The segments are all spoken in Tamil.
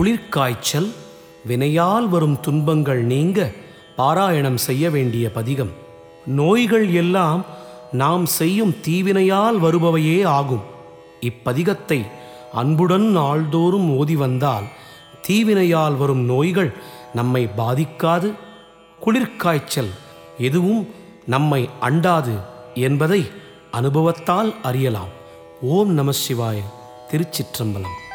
குளிர்காய்ச்சல் வினையால் வரும் துன்பங்கள் நீங்க பாராயணம் செய்ய வேண்டிய பதிகம். நோய்கள் எல்லாம் நாம் செய்யும் தீவினையால் வருபவையே ஆகும். இப்பதிகத்தை அன்புடன் நாள்தோறும் ஓதி வந்தால் தீவினையால் வரும் நோய்கள் நம்மை பாதிக்காது. குளிர்காய்ச்சல் எதுவும் நம்மை அண்டாது என்பதை அனுபவத்தால் அறியலாம். ஓம் நம சிவாய. திருச்சிற்றம்பலம்.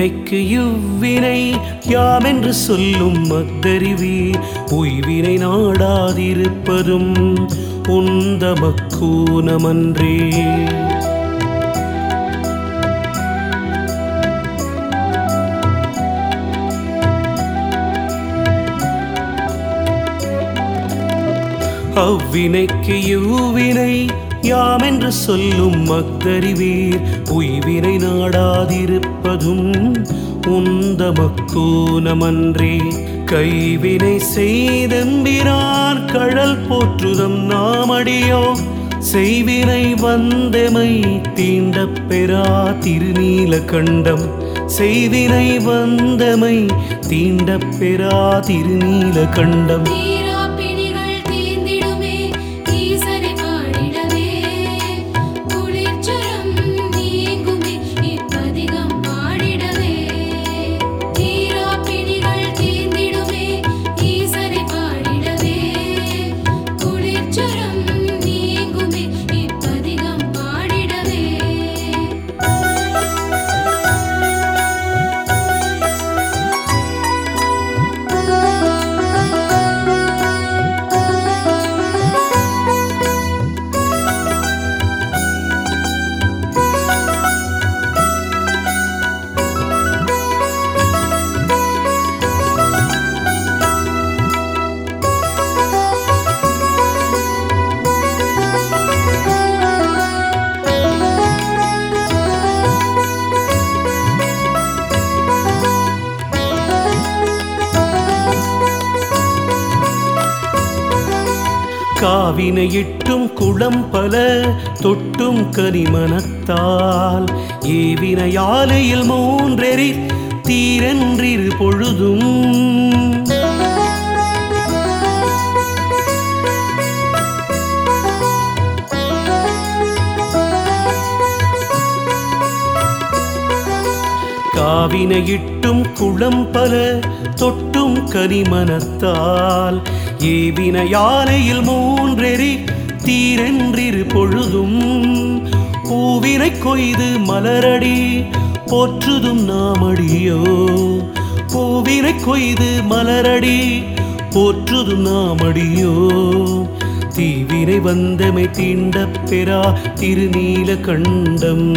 அவ்வினைக்கு இவ்வினை யாமென்று சொல்லும் மத்தறிவி உய்வினை நாடாதிருப்பதும் உந்தமக்கூனமன்றே அவ்வினைக்கு இவ்வினை யாமென்று சொல்லும் மக்தறிவீர் உய்வினை நாடாதிருப்ப நாடாதிருப்பதும் உந்த மக்கூனமன்றே கைவினை செய்தெம்பிரான் கழல் போற்றுதம் நாமடியோ செய்வினை வந்தமை தீண்ட பெறா திருநீல கண்டம். செய்வினை வந்தமை தீண்ட பெறா திருநீல கண்டம். ஆவினை இட்டும் குளம் பல தொட்டும் கரிமனத்தால். ஏவினையாலையில் மூன்றெறி தீரன்றிரு பொழுதும். காவினையிட்டும் குளம் பல தொட்டும் கரிமனத்தால். ஏவின யானையில் மூன்றெறி தீரென்றிரு பொழுதும் பூவினை கொய்து மலரடி போற்றுதும் நாமடியோ? பூவினை கொய்து மலரடி போற்றுதும் நாமடியோ? தீவினை வந்தமை தீண்ட பெறா திருநீல கண்டம்.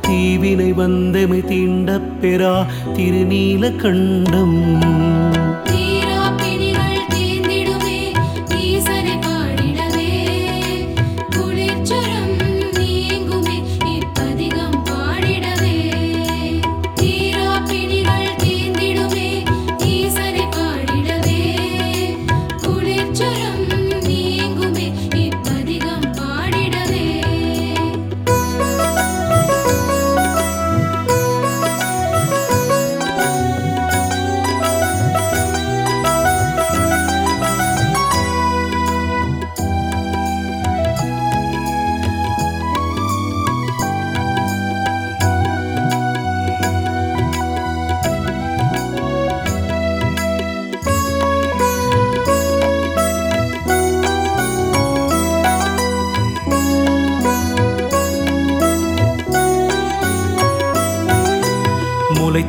தீவினை வந்தமை தீண்ட பெறா திருநீல கண்டம்.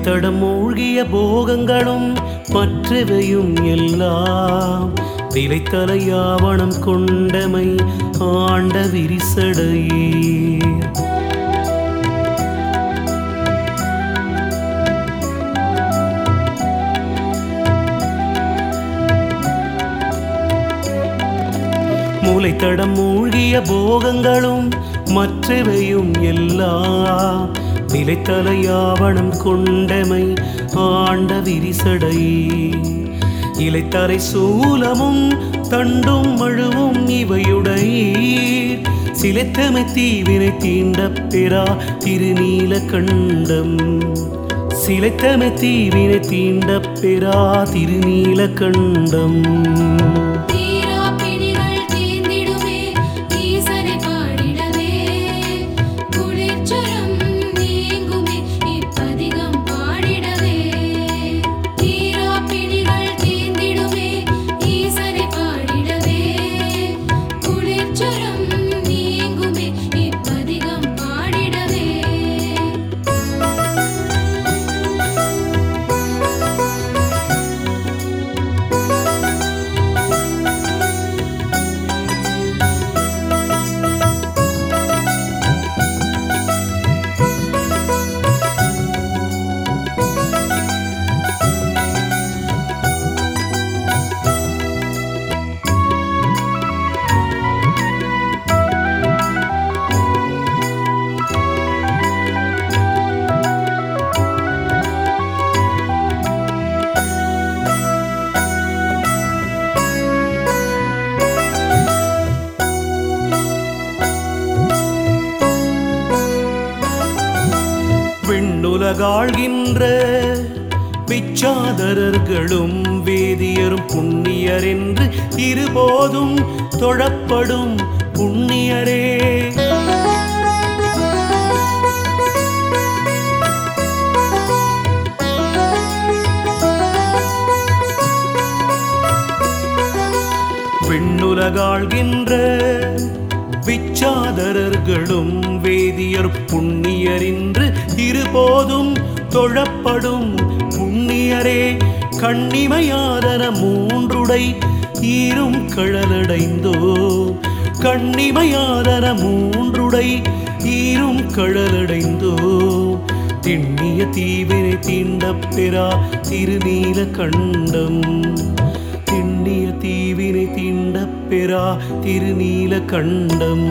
தடம் மூழ்கிய போகங்களும் மற்றவையும் எல்லாம் விலைத்தலையாவணம் கொண்டமை ஆண்ட விரிசடையே மூளைத்தடம் மூழ்கிய போகங்களும் மற்றவையும் எல்லாம் நிலைத்தலையாவணம் கொண்டமை ஆண்ட விரிசடை. இலைத்தலை சூலமும் தண்டும் மழுவும் இவையுடை சிலைத்தமை தீவினை தீண்ட பெறா திருநீல கண்டம். சிலைத்தமை தீவினை தீண்ட பெறா திருநீல கண்டம். சாதரர்களும் வேதியரும் புண்ணியர் என்று இருபோதும் தொழப்படும் புண்ணியரே. விண்ணுலகாழ்கின்ற விச்சாதரர்களும் வேதியர் புண்ணியர் என்று இருபோதும் தொழப்படும். புண்ணியரே கண்ணிமையாதன மூன்றுடை ஈரும் கழலடைந்தோ. கண்ணிமையாதன மூன்றுடை ஈரும் கழலடைந்தோ. திண்ணிய தீவினை தீண்ட பெறா திருநீல கண்டம். தீவினை தீண்ட பெறா திருநீல கண்டம்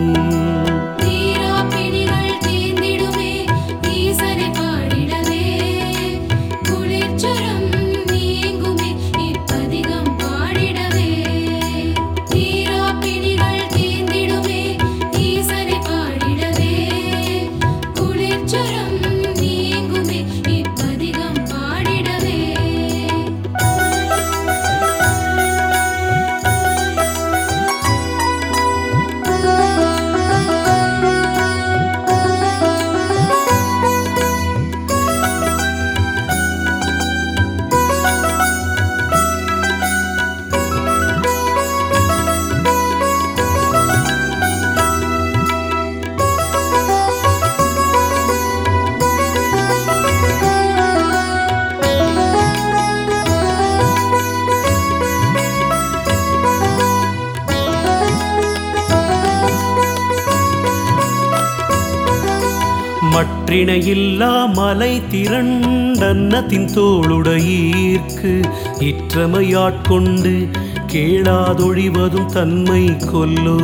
திணையில்லா மலை திரண்டன்னத்தின் தோளுடையீர்க்கு இற்றமையாட்கொண்டு கேளாதொழிவதும் தன்மை கொல்லோ.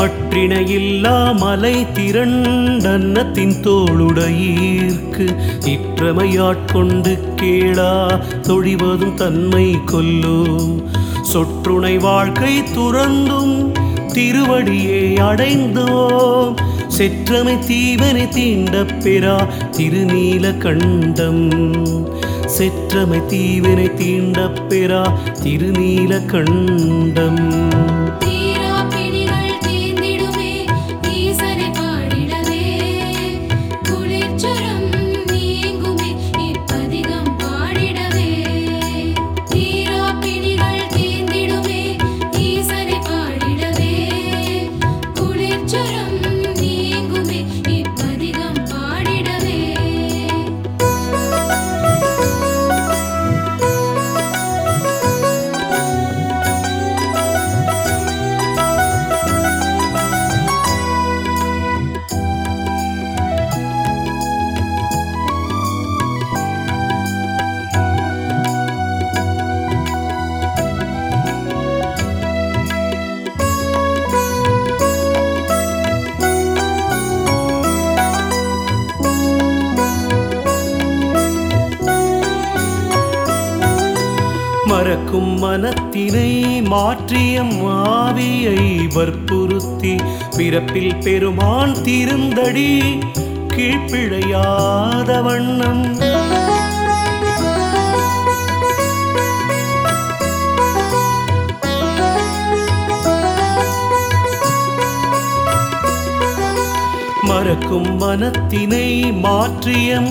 மற்றிணையில்லா மலை திரண்டன்னத்தின் தோளுடையீர்க்கு இற்றமையாட்கொண்டு கேளா தொழிவதும் தன்மை கொல்லோ. சொற்றுணை வாழ்க்கை துறந்தும் திருவடியே அடைந்தோம் செற்றமை தீவனை தீண்ட பெறா திருநீல கண்டம். செற்றமை தீவினை தீண்ட பெறா திருநீல கண்டம். மறக்கும் மனத்தினை மாற்றியம் ஆவியை வற்புறுத்தி பிறப்பில் பெருமான் திருந்தடி கீழ்ப்பிழையாத வண்ணம். மறக்கும் மனத்தினை மாற்றியம்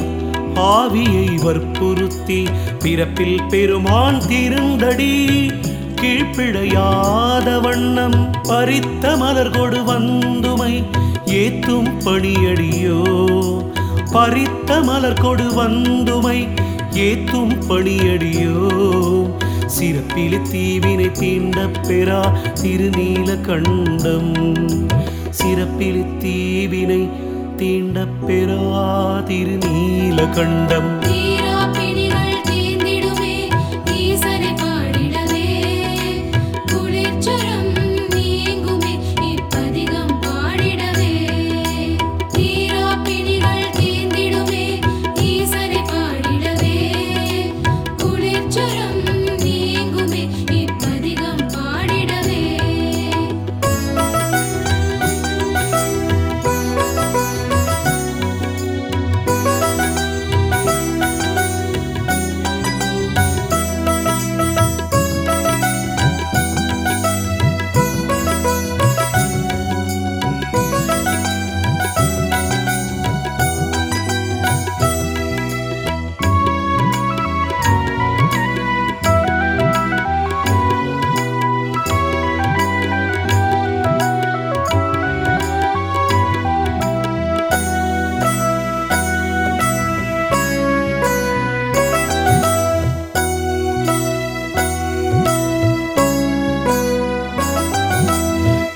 ஆவியை வற்புறுத்தி பிறப்பில் பெருமான் திருந்தடி. கீழ்ப்பிழையாத வண்ணம் பறித்த மலர் கொடு வந்துமை ஏத்தும் பணியடியோ. பறித்த மலர் கொடு வந்துமை ஏத்தும் பணியடியோ. சிறப்பில் தீவினை தீண்ட பெறா திருநீல கண்டம். சிறப்பில் தீவினை தீண்ட பெறா நீல கண்டம்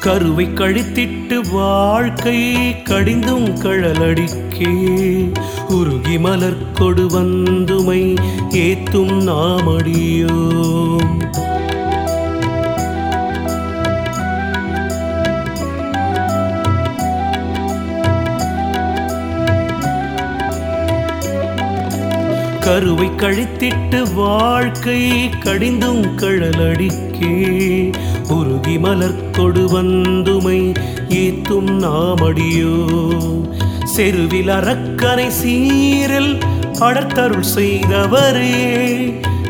கருவை கழித்திட்டு வாழ்க்கை கடிந்தும் கழலடிக்கே. உருகி மலர் கொடு வந்துமை ஏத்தும் நாமடியோம். கருவை கழித்திட்டு வாழ்க்கை கடிந்தும் கழலடிக்கே உருகி மலர் கொடு வந்துமை ஏத்தும் நாமடியோ. செருவில் அறக்கரை சீரில் படத்தருள் செய்தவரே.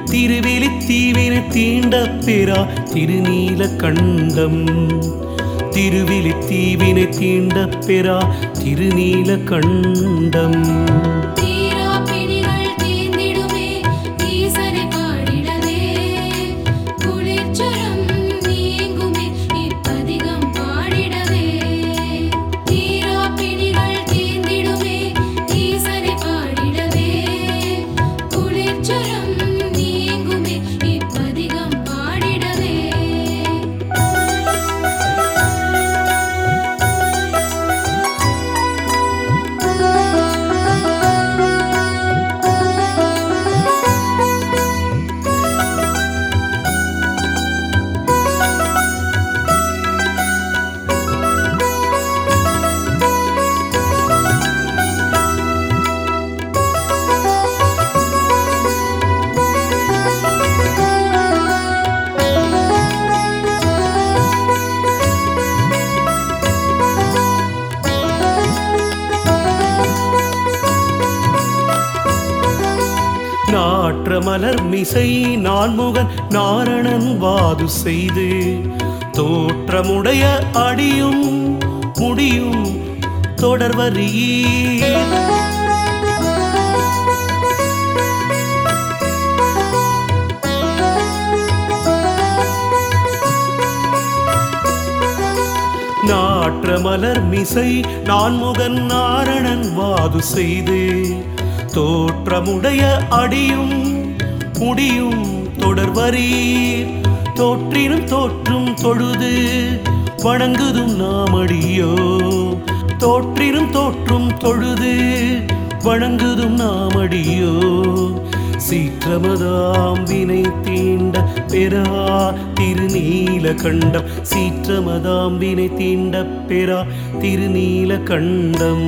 திருவிழி தீவினை தீண்ட பெறா திருநீல கண்டம். திருவிழி தீவினை தீண்ட பெறா திருநீல கண்டம். மலர் மிசை நான்முகன் நாரணன் வாது செய்து தோற்றமுடைய அடியும் முடியும் தொடர்வரியே நாற்ற மலர் மிசை நான்முகன் நாரணன் வாது செய்து தோற்றமுடைய அடியும் முடியும் தொடர்வரீர். தோற்றினும் தோற்றும் தொழுது வணங்குதும் நாமடியோ தோற்றினும் தோற்றும் தொழுது வணங்குதும் நாமடியோ சீற்றமதாம் வினை தீண்ட பெறா திருநீல கண்டம். சீற்றமதாம் வினை தீண்ட பெறா திருநீல கண்டம்.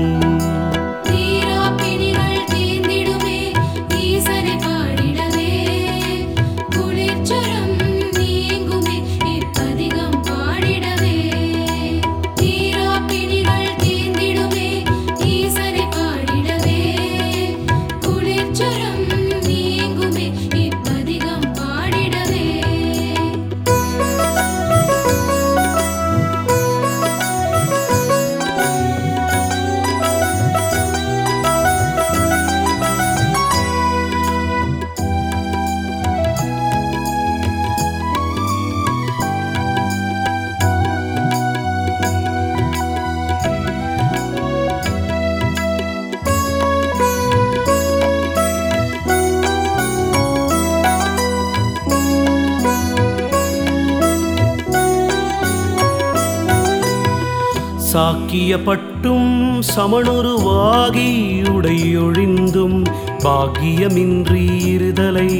சாக்கியப்பட்டும் சமணுருவாகி உடையொழிந்தும் பாக்கியமின்றி இருதலை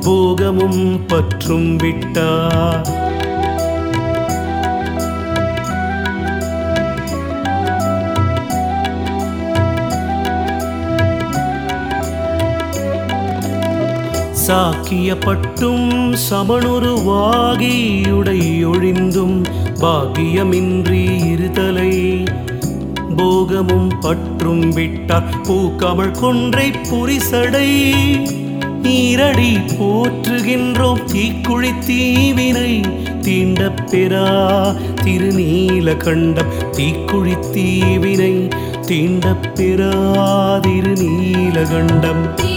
போகமும் பற்றும் விட்டார். சாக்கியப்பட்டும் சமணுருவாகி உடையொழிந்தும் பாக்கியமின்றி இருதலை. போகமும் பற்றும் விட்டார் பூக்கமழ் கொன்றை புரிசடை. நீரடி போற்றுகின்றோம் தீக்குழி தீவினை. தீண்ட பெறா திருநீல கண்டம் தீக்குழி தீவினை. தீண்ட பெறா திருநீல கண்டம்.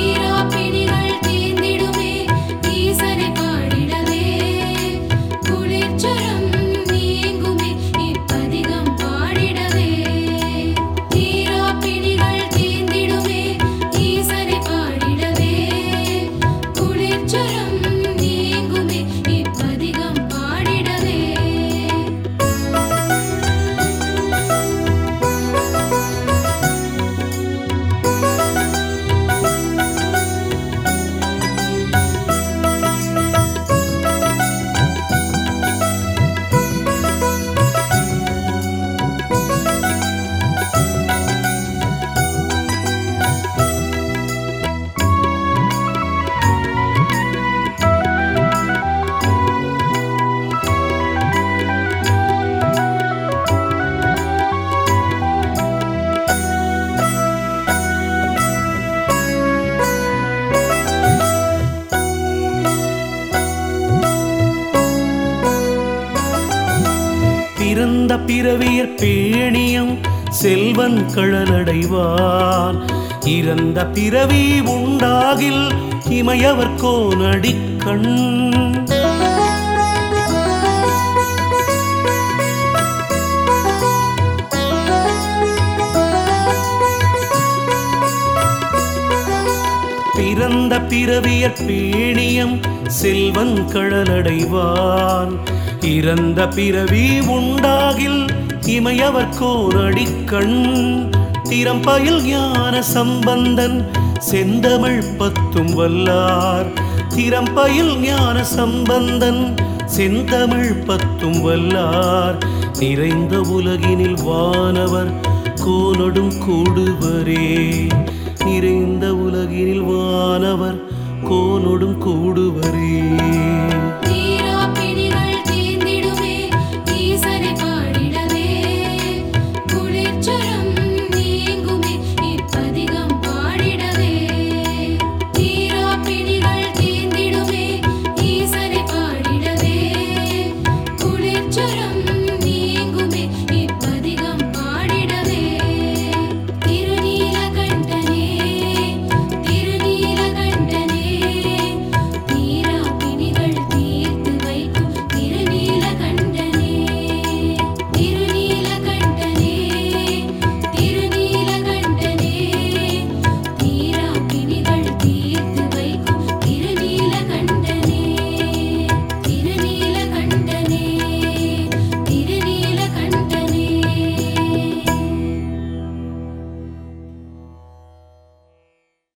பிறவியற் பேணியும் செல்வன் கழலடைவான். இறந்த பிறவி உண்டாகில் இமையவர்கோ நடிக்கண் பிறந்த பிறவியற் பேணியம் செல்வன் கழலடைவான். பிறந்த பிறவி உண்டாகில் இமையவர் கோரடிக்கண் திறம்பயில் ஞான சம்பந்தன் செந்தமிழ் பத்தும் வல்லார். திறம்பயில் ஞான சம்பந்தன் செந்தமிழ் பத்தும் வல்லார். நிறைந்த உலகினில் வானவர் கோனொடும் கூடுவரே. நிறைந்த உலகினில் வானவர் கோனொடும் கூடுவரே.